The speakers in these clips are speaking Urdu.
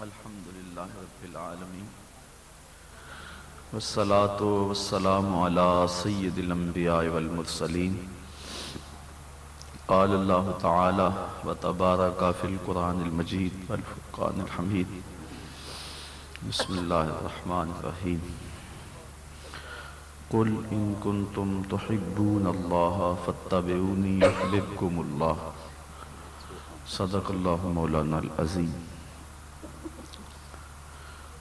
الحمد لله رب العالمين والصلاة والسلام على سيد الأنبياء والمرسلين قال الله تعالى وتبارك في القرآن المجيد والفرقان الحميد بسم الله الرحمن الرحيم قل إن كنتم تحبون الله فاتبعوني يحببكم الله صدق اللہ مولانا العظیم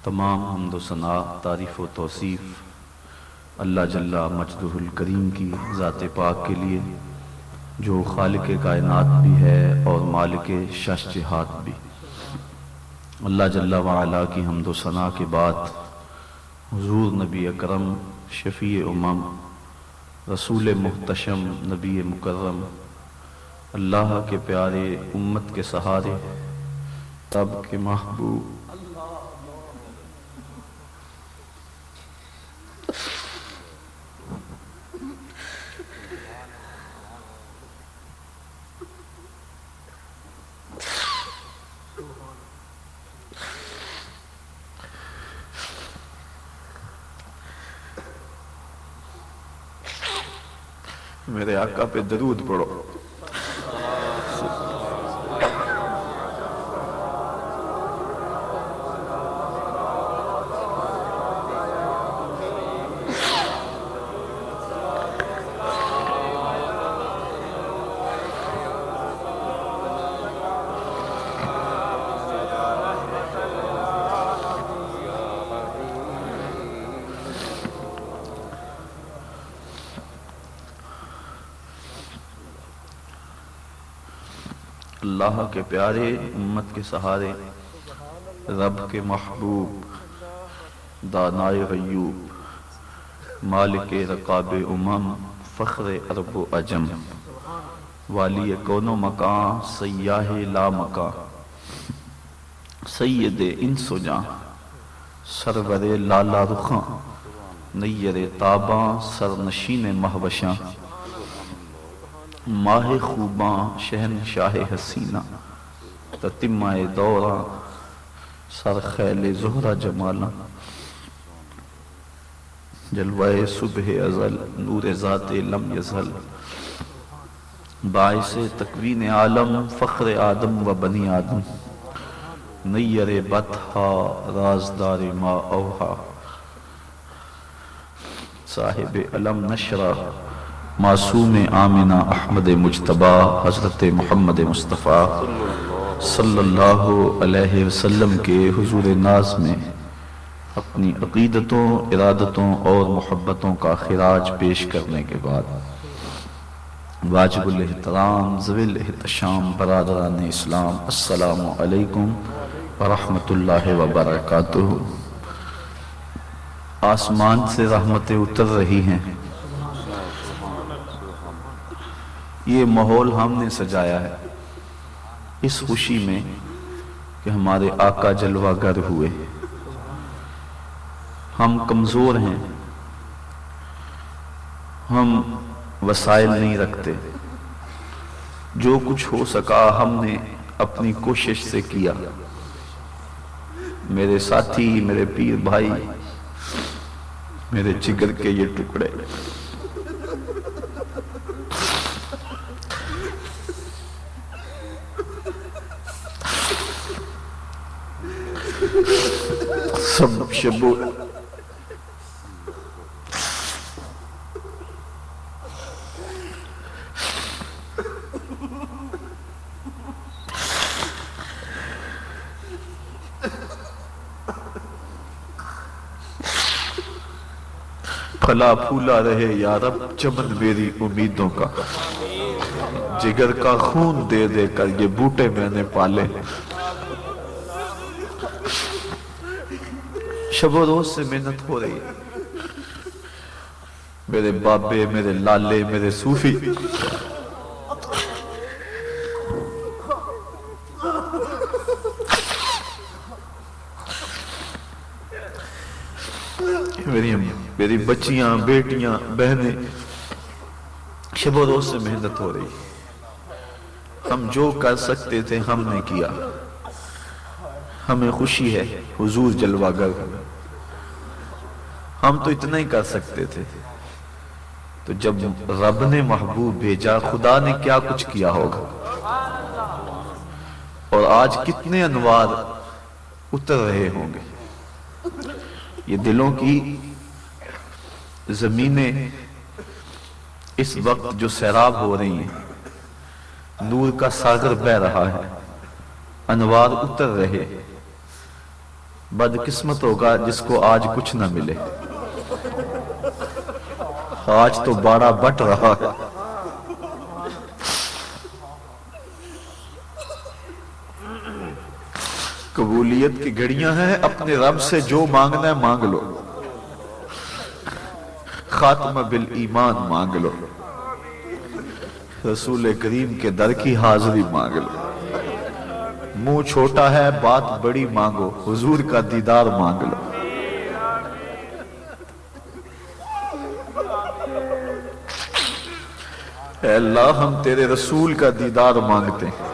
تمام حمد و ثناء، تعریف و توصیف اللہ جل مجدہ الکریم کی ذات پاک کے لیے، جو خالق کائنات بھی ہے اور مالک شش جہات بھی۔ اللہ جل وعلا کی حمد و ثناء کے بعد حضور نبی اکرم، شفیع امم، رسول محتشم نبی مکرم، اللہ کے پیارے امت کے سہارے تب کے محبوب میرے آقا پہ درود پڑھو۔ اللہ کے پیارے امت کے سہارے، رب کے محبوب، دانائے غیوب، مالک رقاب امم، فخر عرب و عجم والی کون و مکان، سیاہ لا مکان، سید انس و سرور لالا رخاں، نیر تاباں، سرنشین مہوشاں۔ ماہ خوباں، شہن شاہ حسینہ تتمہ دورہ، سر خیل زہرہ جمالہ۔ جلوہ صبح ازل، نور ذات لم یزل۔ باعث تکوین عالم، فخر آدم و بنی آدم۔ نیر بطحا، رازدار ما اوہا صاحب علم نشرہ۔ معصوم آمنہ احمد مجتبہ حضرت محمد مصطفیٰ صلی اللہ علیہ وسلم کے حضور ناز میں اپنی عقیدتوں، ارادتوں اور محبتوں کا خراج پیش کرنے کے بعد واجب الاحترام زویل احتشام برادران اسلام، السلام علیکم ورحمت اللہ وبرکاتہ۔ آسمان سے رحمتیں اتر رہی ہیں۔ یہ ماحول ہم نے سجایا ہے۔ اس خوشی میں کہ ہمارے آقا جلوہ گر ہوئے۔ ہم کمزور ہیں۔ ہم وسائل نہیں رکھتے۔ جو کچھ ہو سکا ہم نے اپنی کوشش سے کیا۔ میرے ساتھی، میرے پیر بھائی، میرے جگر کے یہ ٹکڑے۔ سب پھلا پھولا رہے یا رب چمن میری امیدوں کا جگر کا خون دے دے کر یہ بوٹے میں نے پالے شب و روز سے محنت ہو رہی ہے۔ میرے بابے، میرے لالے، میرے صوفی۔ میری میری بچیاں، بیٹیاں، بہنیں۔ شب و روز سے محنت ہو رہی۔ ہم جو کر سکتے تھے، ہم نے کیا۔ ہمیں خوشی ہے۔ حضور جلوہ گر ہم تو اتنا ہی کر سکتے تھے۔ تو جب رب نے محبوب بھیجا خدا نے کیا کچھ کیا ہوگا؟ اور آج کتنے انوار اتر رہے ہوں گے۔ یہ دلوں کی زمینیں اس وقت جو سیراب ہو رہی ہیں نور کا ساگر بہ رہا ہے۔ انوار اتر رہے۔ بد قسمت ہوگا جس کو آج کچھ نہ ملے۔ آج تو بڑا بٹ رہا۔ ہے قبولیت کی گھڑیاں ہیں، اپنے رب سے جو مانگنا ہے مانگ لو۔ خاتمہ بالایمان مانگ لو۔ رسول کریم کے در کی حاضری مانگ لو۔ منہ چھوٹا ہے، بات بڑی مانگو۔ حضور کا دیدار مانگ لو۔ اے اللہ، ہم تیرے رسول کا دیدار مانگتے ہیں۔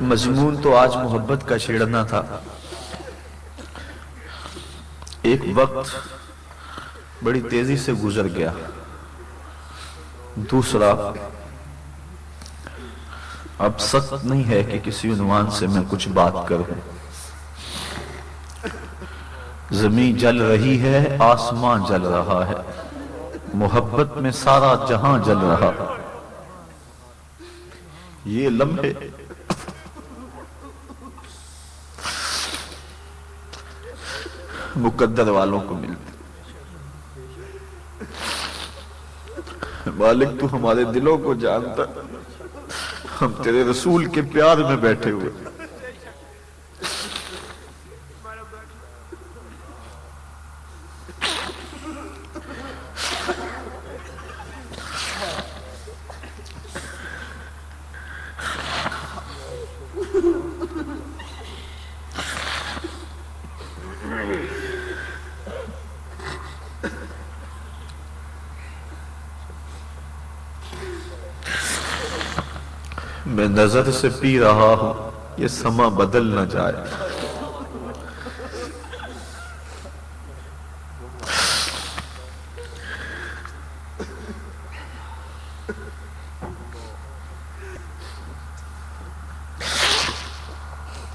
مضمون تو آج محبت کا چھیڑنا تھا۔ ایک وقت بڑی تیزی سے گزر گیا۔ دوسرا، اب سخت نہیں ہے کہ کسی عنوان سے میں کچھ بات کروں۔ زمین جل رہی ہے، آسمان جل رہا ہے۔ محبت میں سارا جہاں جل رہا۔ یہ لمحے مقدر والوں کو ملتے مالک، تو ہمارے دلوں کو جانتا ہم تیرے رسول کے پیار میں بیٹھے ہوئے میں نظر سے پی رہا ہوں۔ یہ سما بدل نہ جائے۔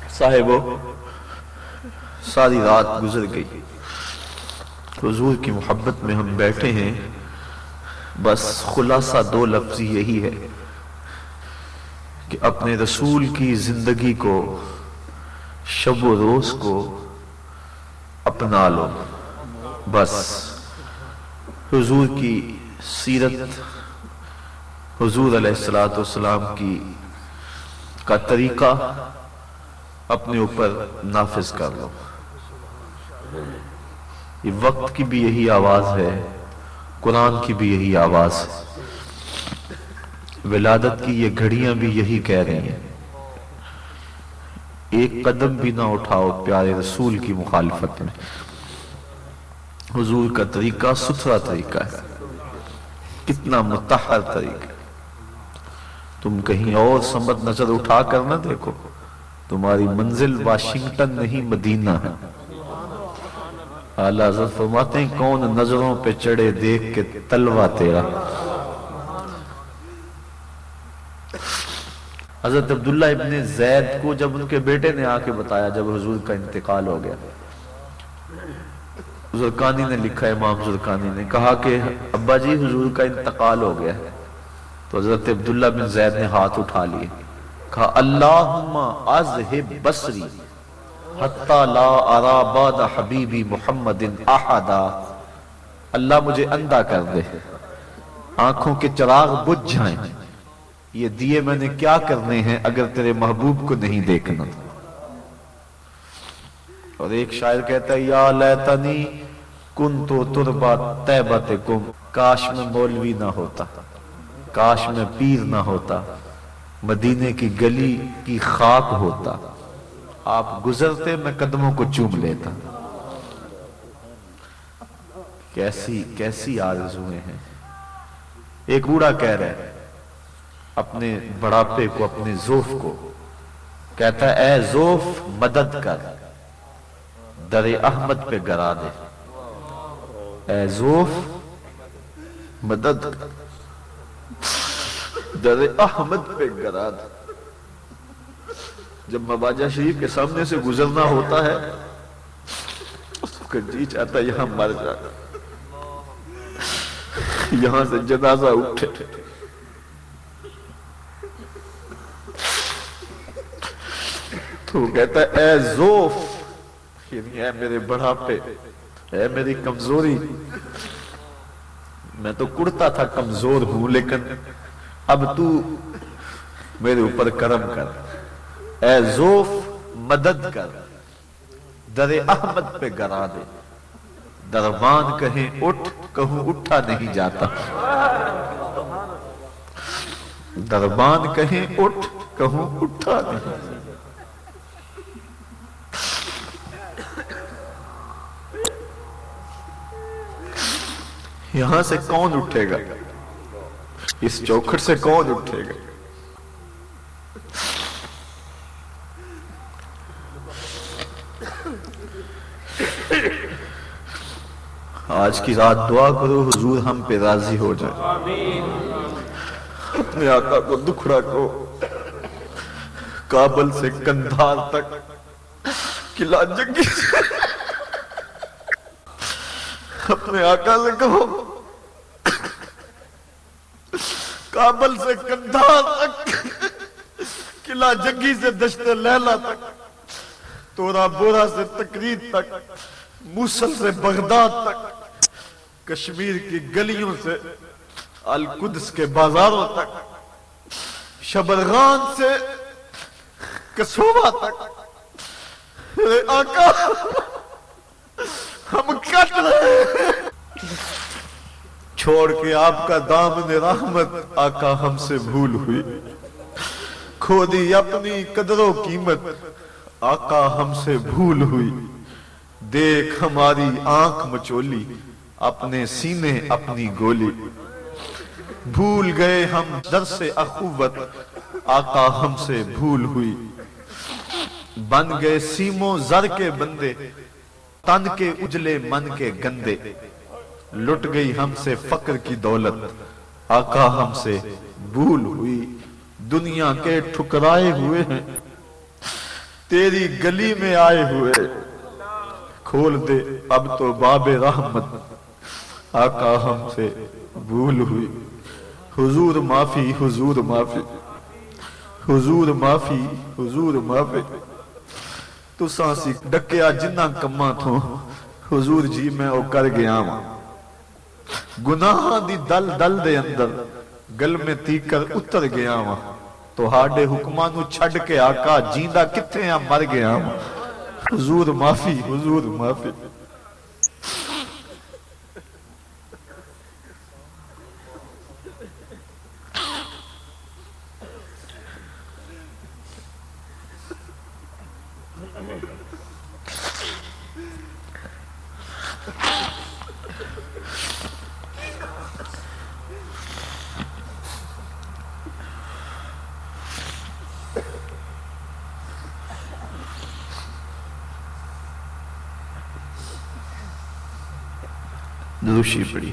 صاحبو، ساری رات گزر گئی۔ حضور کی محبت میں ہم بیٹھے ہیں۔ بس خلاصہ دو لفظ یہی ہے۔ کہ اپنے رسول کی زندگی کو، شب و روز کو اپنا لو۔ بس۔ حضور کی سیرت، حضور علیہ السلام کی، کا طریقہ اپنے اوپر نافذ کر لو۔ یہ وقت کی بھی یہی آواز ہے، قرآن کی بھی یہی آواز ہے۔ ولادت کی یہ گھڑیاں بھی یہی کہہ رہی ہیں۔ ایک قدم بھی نہ اٹھاؤ پیارے رسول کی مخالفت میں۔ حضور کا طریقہ ستھرا طریقہ ہے۔ کتنا متحر طریقہ تم کہیں اور سمت نظر اٹھا کر نہ دیکھو۔ تمہاری منزل واشنگٹن نہیں، مدینہ ہے۔ اعلیٰ حضرت فرماتے ہیں، کون نظروں پہ چڑے دیکھ کے تلوہ تیرا۔ حضرت عبداللہ ابن زید کو جب ان کے بیٹے نے آ کے بتایا، جب حضور کا انتقال ہو گیا۔ زرکانی نے لکھا، امام زرکانی نے کہا کہ ابا جی حضور کا انتقال ہو گیا۔ تو حضرت عبداللہ بن زید نے ہاتھ اٹھا لیے۔ کہا، اللہم ازہب بصری حتی لا ارا بعد حبیبی محمد احدا۔ اللہ مجھے اندھا کر دے، آنکھوں کے چراغ بجھ جائیں۔ یہ دیے میں نے کیا کرنے ہیں اگر تیرے محبوب کو نہیں دیکھنا اور ایک شاعر کہتا ہے، یا لیتنی کن تو تربا تیبت کم کاش میں مولوی نہ ہوتا، کاش میں پیر نہ ہوتا، مدینے کی گلی کی خاک ہوتا، آپ گزرتے میں قدموں کو چوم لیتا۔ کیسی کیسی آرزویں ہیں؟ ایک بوڑھا کہہ رہا ہے اپنے بڑھاپے کو، اپنے زوف کو۔ کہتا ہے، اے زوف مدد کر۔ در احمد پہ گرا دے۔ اے زوف مدد کر۔ در احمد پہ گرا دے۔ جب مباجہ شریف کے سامنے سے گزرنا ہوتا ہے جی چاہتا یہاں مر جاتا یہاں سے جنازہ اٹھے۔ تو کہتا ہے، اے زوف یعنی اے میرے بڑھاپے، اے میری کمزوری. میں تو کڑتا تھا کمزور ہوں، لیکن اب تو میرے اوپر کرم کر۔ اے زوف، مدد کر۔ در احمد پہ گرا دے۔ دربان کہیں اٹھ، کہوں اٹھا نہیں جاتا۔ دربان کہیں اٹھ، کہوں اٹھا نہیں یہاں سے کون اٹھے گا؟ اس چوکھٹ سے کون اٹھے گا؟ آج کی رات دعا کرو، حضور ہم پہ راضی ہو جائے۔ اپنے آقا کو دکھڑا کو کابل سے کندھار تک۔ قلعہ جنگی سے اپنے آقا سے کہو۔ کابل سے کندھار تک، قلعہ جنگی سے دشت لیلہ تک، تورا بورا سے تقریر تک، موسل سے بغداد تک، کشمیر کی گلیوں سے القدس کے بازاروں تک، شبرغان سے کسوبہ تک۔ اے آقا ہم کٹ رہے ہیں۔ چھوڑ کے آپ کا دامن رحمت آقا ہم سے بھول ہوئی۔ کھو دی اپنی قدر و قیمت آقا ہم سے بھول ہوئی۔ دیکھ ہماری آنکھ مچولی، اپنے سینے اپنی گولی۔ بھول گئے ہم در سے اخوت، آقا ہم سے بھول ہوئی۔ بن گئے سیموں زر کے بندے۔ تن کے اجلے من کے گندے۔ لٹ گئی ہم سے فقر کی دولت۔ آقا ہم سے بھول ہوئی۔ دنیا کے ٹھکرائے ہوئے ہیں۔ تیری گلی میں آئے ہوئے۔ کھول دے اب تو باب رحمت۔ آقا ہم سے بھول ہوئی۔ حضور معافی حضور معافی۔ حضور معافی حضور معافی۔ تو سانسی ڈکیا جنہ کما تھو حضور جی میں او کر گیا ہوں گناہ دی دل دل دے اندر گل میں تیکر اتر گیا ہوں تو ہاڑے حکمانو چھڑ کے آقا جیندہ کتے ہیں مر گیا ہوں حضور معافی حضور معافی دوشی پڑی۔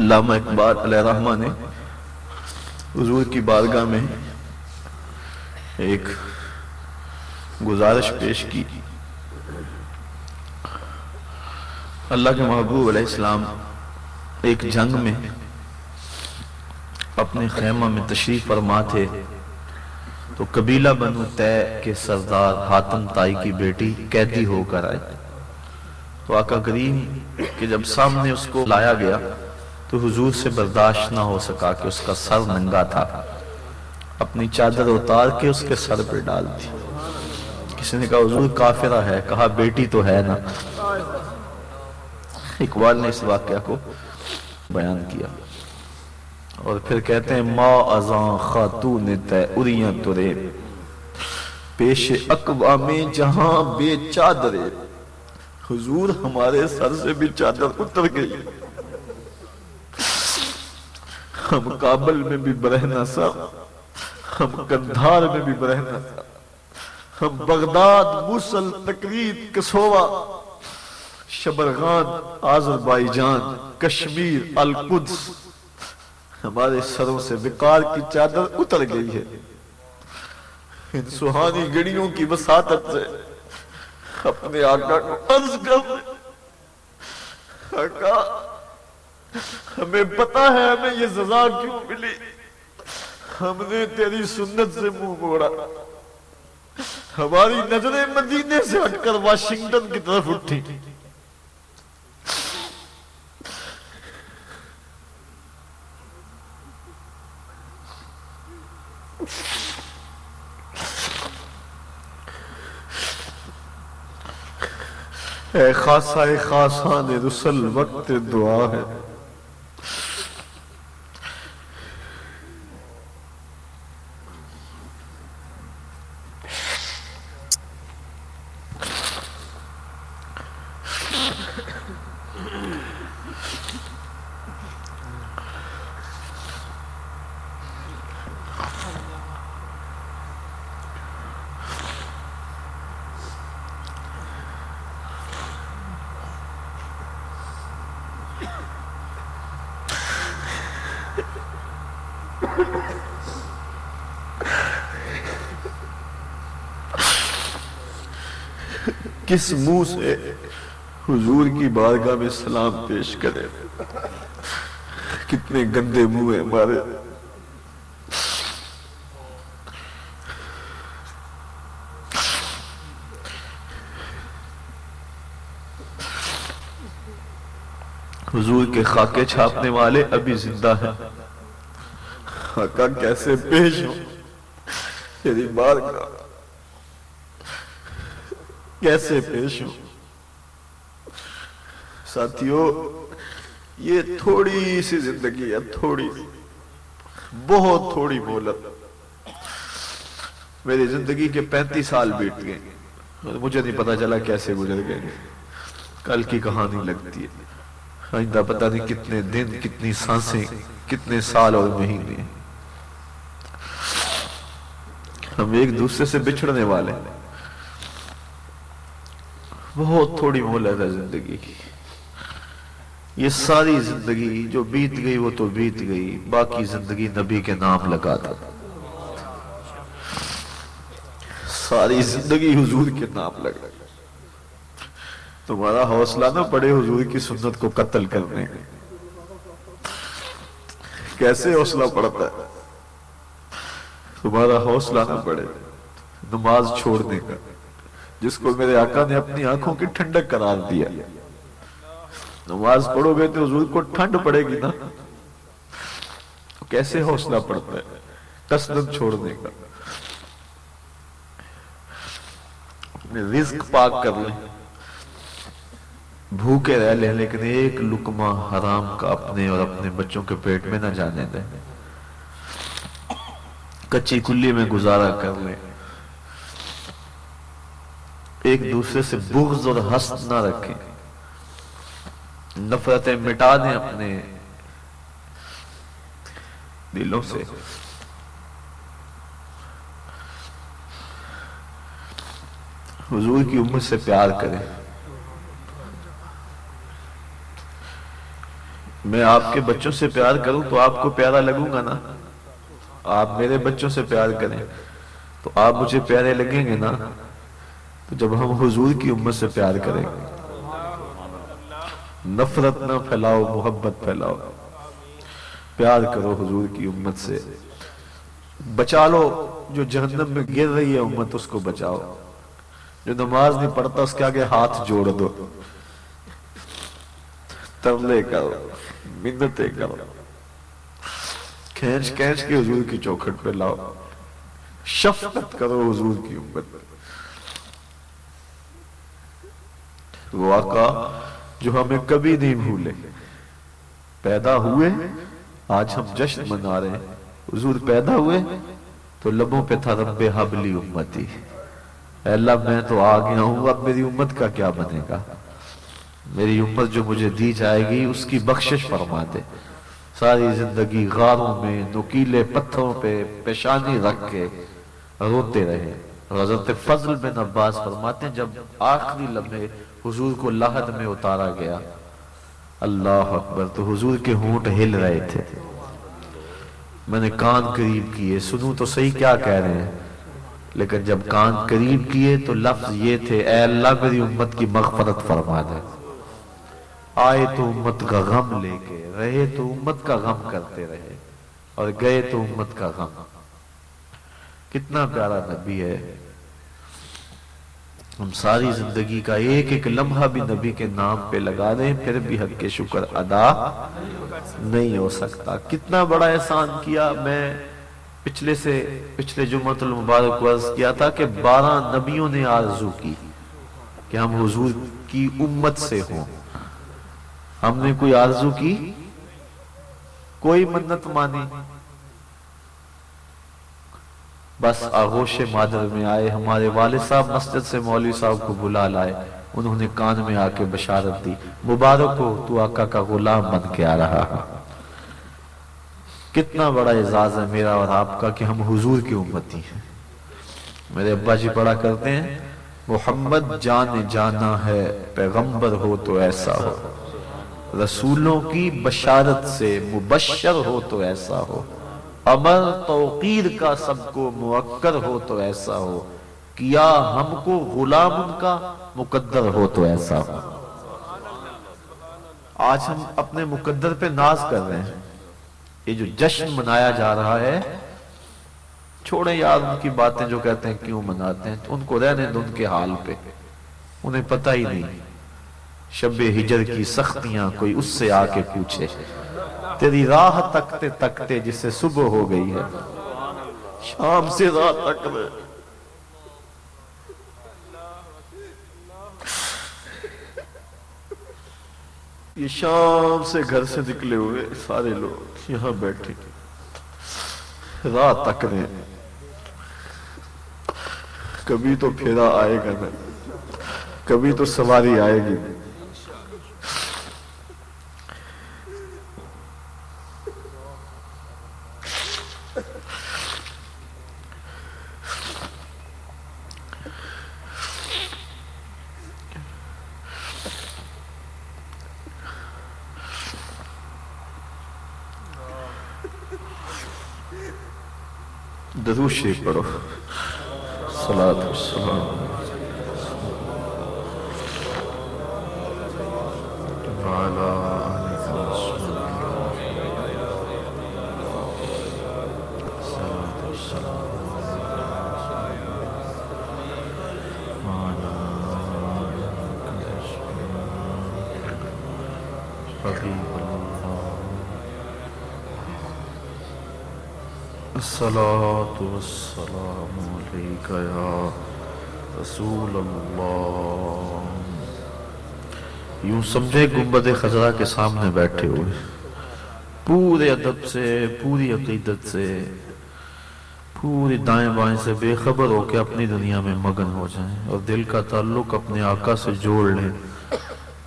علامہ اقبال علیہ رحمہ نے حضور کی بارگاہ میں ایک گزارش پیش کی۔ اللہ کے محبوب علیہ السلام ایک جنگ میں اپنے خیمہ میں تشریف فرما تھے۔ تو قبیلہ بنو تے کے سردار حاتم تائی کی بیٹی قیدی ہو کر آئے۔ تو آقا کریم کہ جب سامنے اس کو لایا گیا تو حضور سے برداشت نہ ہو سکا کہ اس کا سر ننگا تھا۔ اپنی چادر اتار کے اس کے سر پہ ڈال دی۔ کسی نے کہا، حضور کافرہ ہے۔ کہا، بیٹی تو ہے نا۔ اقبال نے اس واقعہ کو بیان کیا۔ اور پھر کہتے ہیں، ما ازاں خاتون تے اریاں ترے۔ پیش اقوام جہاں بے چادرے۔ حضور ہمارے سر سے بھی چادر اتر گئی۔ ہم کابل میں بھی برہنا سا، ہم کندھار میں بھی برہنا سا۔ ہم بغداد، موسل تقرید کسووا، شبرغان، آذربائیجان، کشمیر، القدس۔ ہمارے سروں سے وقار کی چادر اتر گئی ہے۔ ان سہانی گڑیوں کی وساطت سے اپنے آقا کو عرض کر آقا ہمیں پتا ہے، ہمیں یہ سزا کیوں ملی؟ ہم نے تیری سنت سے منہ موڑا۔ ہماری نظریں مدینے سے ہٹ کر واشنگٹن کی طرف اٹھی۔ اے خاصا، اے خاصان رسل، وقت دعا ہے۔ کس منہ سے حضور کی بارگاہ میں سلام پیش کرے؟ کتنے گندے منہ ہیں ہمارے۔ حضور کے خاکے چھاپنے والے ابھی زندہ ہیں۔ آقا کیسے پیش ہوں؟ تیری بارگاہ۔ کیسے پیش ہوں؟ ساتھیو، یہ تھوڑی سی زندگی ہے، تھوڑی، بہت تھوڑی مولت میری زندگی کے پینتی سال بیٹ گئے۔ مجھے نہیں پتا چلا کیسے گزر گئے۔ کل کی کہانی لگتی ہے۔ آئندہ پتا نہیں کتنے دن، کتنی سانسیں، کتنے سال اور مہینے۔ ہم ایک دوسرے سے بچھڑنے والے ہیں۔ بہت تھوڑی مہلت ہے زندگی کی۔ یہ ساری زندگی جو بیت گئی وہ تو بیت گئی، باقی زندگی نبی کے نام لگا تھا ساری زندگی حضور کے نام لگا تمہارا حوصلہ نہ پڑے حضور کی سنت کو قتل کرنے۔ کیسے حوصلہ پڑتا ہے؟ تمہارا حوصلہ نہ پڑے نماز چھوڑنے کا۔ جس کو میرے آقا نے اپنی آنکھوں کی ٹھنڈک قرار دیا۔ نماز پڑھو گے تو حضور کو ٹھنڈ پڑے گی نا۔ کیسے حوصلہ پڑتا ہے؟ کسرت چھوڑنے کا رزق پاک کر لیں۔ بھوکے رہ لیں، لیکن ایک لکمہ حرام کا اپنے اور اپنے بچوں کے پیٹ میں نہ جانے دیں۔ کچی کلی میں گزارا کر لیں۔ ایک دوسرے سے بغض اور حسد نہ رکھیں۔ نفرتیں مٹا دیں اپنے دلوں سے۔ حضور کی امت سے پیار کریں۔ میں آپ کے بچوں سے پیار کروں تو آپ کو پیارا لگوں گا نا؟ آپ میرے بچوں سے پیار کریں تو آپ مجھے پیارے لگیں گے نا؟ تو جب ہم حضور کی امت سے پیار کریں گے۔ نفرت نہ پھیلاؤ، محبت پھیلاؤ۔ پیار کرو حضور کی امت سے۔ بچا لو، جو جہنم میں گر رہی ہے امت، اس کو بچاؤ۔ جو نماز نہیں پڑھتا، اس کے آگے ہاتھ جوڑ دو۔ ترلے کرو، منتیں کرو۔ کھینچ کھینچ کے حضور کی چوکھٹ پہ لاؤ۔ شفقت کرو حضور کی امت۔ وہ آقا جو ہمیں کبھی نہیں بھولے۔ پیدا ہوئے، آج ہم جشن منا رہے ہیں۔ حضور پیدا ہوئے، تو لبوں پہ تھا رب حبلی امتی۔ اے اللہ، میں تو آ گیا ہوں، اب میری امت کا کیا بنے گا؟ میری امت جو مجھے دی جائے گی، اس کی بخشش فرما دے۔ ساری زندگی غاروں میں نکیلے پتھروں پہ، پیشانی رکھ کے روتے رہے۔ حضرت فضل بن عباس فرماتے ہیں، جب آخری لمحے حضور کو لہد میں اتارا گیا، اللہ اکبر، تو حضور کے ہونٹ ہل رہے تھے۔ میں نے کان قریب کیے، سنوں تو صحیح کیا کہہ رہے ہیں، لیکن جب کان قریب کیے تو لفظ یہ تھے، اے اللہ میری امت کی مغفرت فرما دے۔ آئے تو امت کا غم لے کے رہے، تو امت کا غم کرتے رہے، اور گئے تو امت کا غم۔ کتنا پیارا نبی ہے۔ ہم ساری زندگی کا ایک ایک لمحہ بھی نبی کے نام پہ لگا دیں، پھر بھی حق کے شکر ادا نہیں ہو سکتا۔ کتنا بڑا احسان کیا میں پچھلے سے پچھلے جمعت المبارک ورز کیا تھا کہ بارہ نبیوں نے آرزو کی کہ ہم حضور کی امت سے ہوں۔ ہم نے کوئی آرزو کی؟ کوئی منت مانی؟ بس آغوش مادر میں آئے، ہمارے والد صاحب مسجد سے مولوی صاحب کو بلا لائے۔ انہوں نے کان میں آ کے بشارت دی۔ مبارک ہو تو آقا کا غلام بن کے آ رہا۔ کتنا بڑا اعزاز ہے میرا اور آپ کا کہ ہم حضور کی امتی ہیں۔ میرے ابا جی پڑھا کرتے ہیں، محمد جان جانا ہے، پیغمبر ہو تو ایسا ہو۔ رسولوں کی بشارت سے مبشر ہو تو ایسا ہو۔ امر توقیر کا سب کو موکر ہو تو ایسا ہو۔ کیا ہم کو غلام ان کا مقدر ہو تو ایسا ہو۔ آج ہم اپنے مقدر پہ ناز کر رہے ہیں۔ یہ جو جشن منایا جا رہا ہے، چھوڑیں یاد ان کی باتیں جو کہتے ہیں، کیوں مناتے ہیں؟ ان کو رہنے دو ان کے حال پہ۔ انہیں پتہ ہی نہیں۔ شب ہجر کی سختیاں کوئی اس سے آ کے پوچھے، تیری راہ تکتے تکتے جس سے صبح ہو گئی ہے، شام سے راہ تک رہے یہ شام سے گھر سے نکلے ہوئے سارے لوگ یہاں بیٹھے۔ راہ تک رہے کبھی تو پھیرا آئے گا نا کبھی تو سواری آئے گی۔ درود شریف پڑھو۔ صلاة والسلام وعلى آلك صلاة والسلام وعلى آلك حبيب الله الصلاة والسلام عليك يا رسول اللہ یوں سمجھے گنبد خزرہ کے سامنے بیٹھے ہوئے۔ پورے ادب سے، پوری عقیدت سے پوری دائیں بائیں سے بے خبر ہو کے اپنی دنیا میں مگن ہو جائیں اور دل کا تعلق اپنے آقا سے جوڑ لیں۔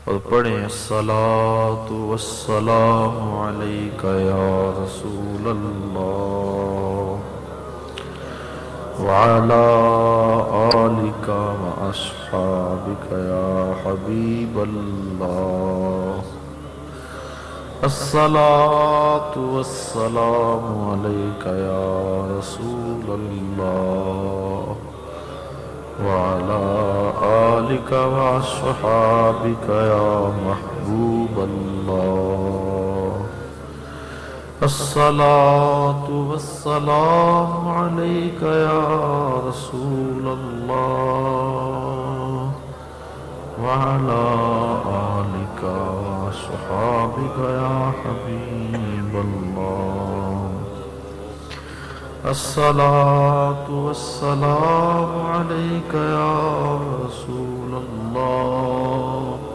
اور پڑھیں، الصلاة والسلام علیکہ یا رسول اللہ۔ وعلى آلك وأصحابك يا حبيب الله. الصلاة والسلام عليك يا رسول الله. وعلى آلك وأصحابك يا محبوب الله. الصلاة والسلام عليك يا رسول الله وعلى آلك وأصحابك يا حبيب الله. الصلاة والسلام عليك يا رسول الله.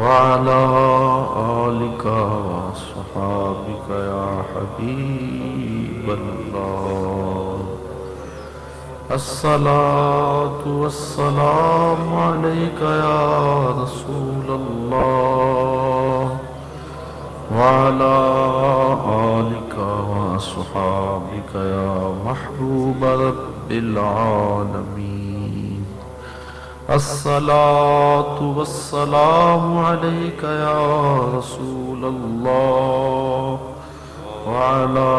وعلى آلك وصحابك يا حبيب الله. الصلاة والسلام عليك يا رسول الله. وعلى آلك وصحابك يا محبوب رب العالمين. الصلاة والسلام عليك يا رسول الله وعلى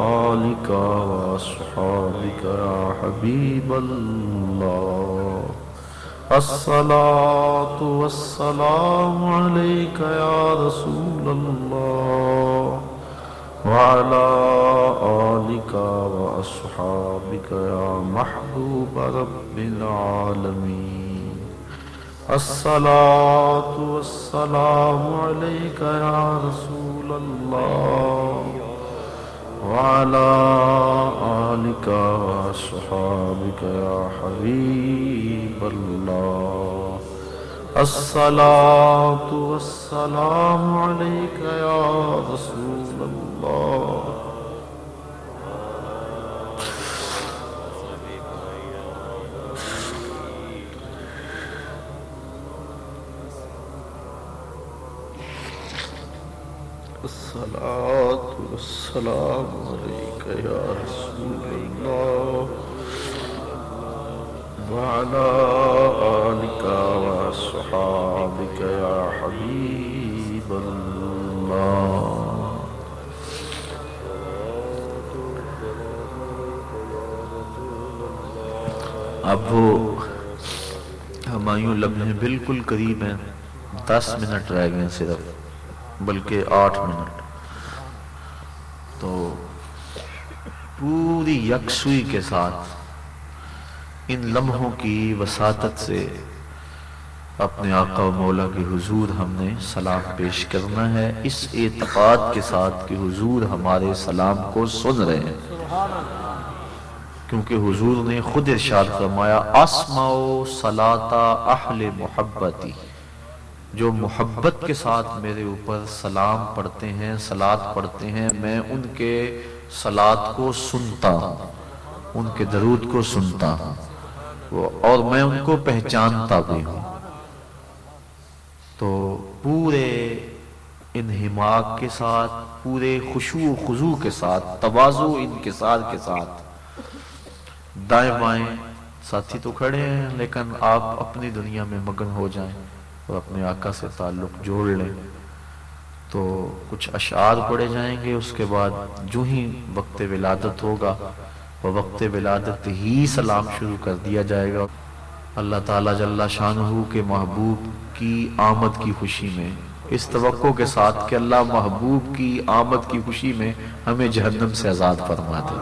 آلك وأصحابك يا حبيب الله. الصلاة والسلام عليك يا رسول الله وعلى آلك وأصحابك يا محمد محبوب رب العالمين الصلاة والسلام عليك يا رسول الله وعلى آلك وصحابك يا حبيب الله الصلاة والسلام عليك يا رسول الله الصلاة والسلام عليك يا رسول الله. وعلى آلك وصحابك يا حبيب الله. اب وہ ہمایوں لمحے بالکل قریب ہیں، دس منٹ رہ گئے صرف۔ بلکہ آٹھ منٹ۔ تو پوری یکسوئی کے ساتھ ان لمحوں کی وساطت سے اپنے آقا و مولا کی حضور ہم نے سلام پیش کرنا ہے۔ اس اعتقاد کے ساتھ کہ حضور ہمارے سلام کو سن رہے ہیں۔ کیونکہ حضور نے خود ارشاد فرمایا اسماؤ سلاتا اہل محبتی جو محبت کے ساتھ میرے اوپر سلام پڑھتے ہیں سلاد پڑھتے ہیں، میں ان کے سلاد کو سنتا ہوں، ان کے درود کو سنتا ہوں اور میں ان کو پہچانتا بھی ہوں۔ تو پورے انہماق کے ساتھ، پورے خوشو و خضو کے ساتھ، توازو ان کے ساتھ کے ساتھ دائیں بائیں ساتھی تو کھڑے ہیں، لیکن آپ اپنی دنیا میں مگن ہو جائیں۔ اور اپنے آقا سے تعلق جوڑ لیں۔ تو کچھ اشعار پڑے جائیں گے، اس کے بعد جو ہی وقت ولادت ہوگا، وہ وقت ولادت ہی سلام شروع کر دیا جائے گا۔ اللہ تعالیٰ جل شانہ کے محبوب کی آمد کی خوشی میں، اس توقع کے ساتھ کہ اللہ محبوب کی آمد کی خوشی میں ہمیں جہنم سے آزاد فرما دے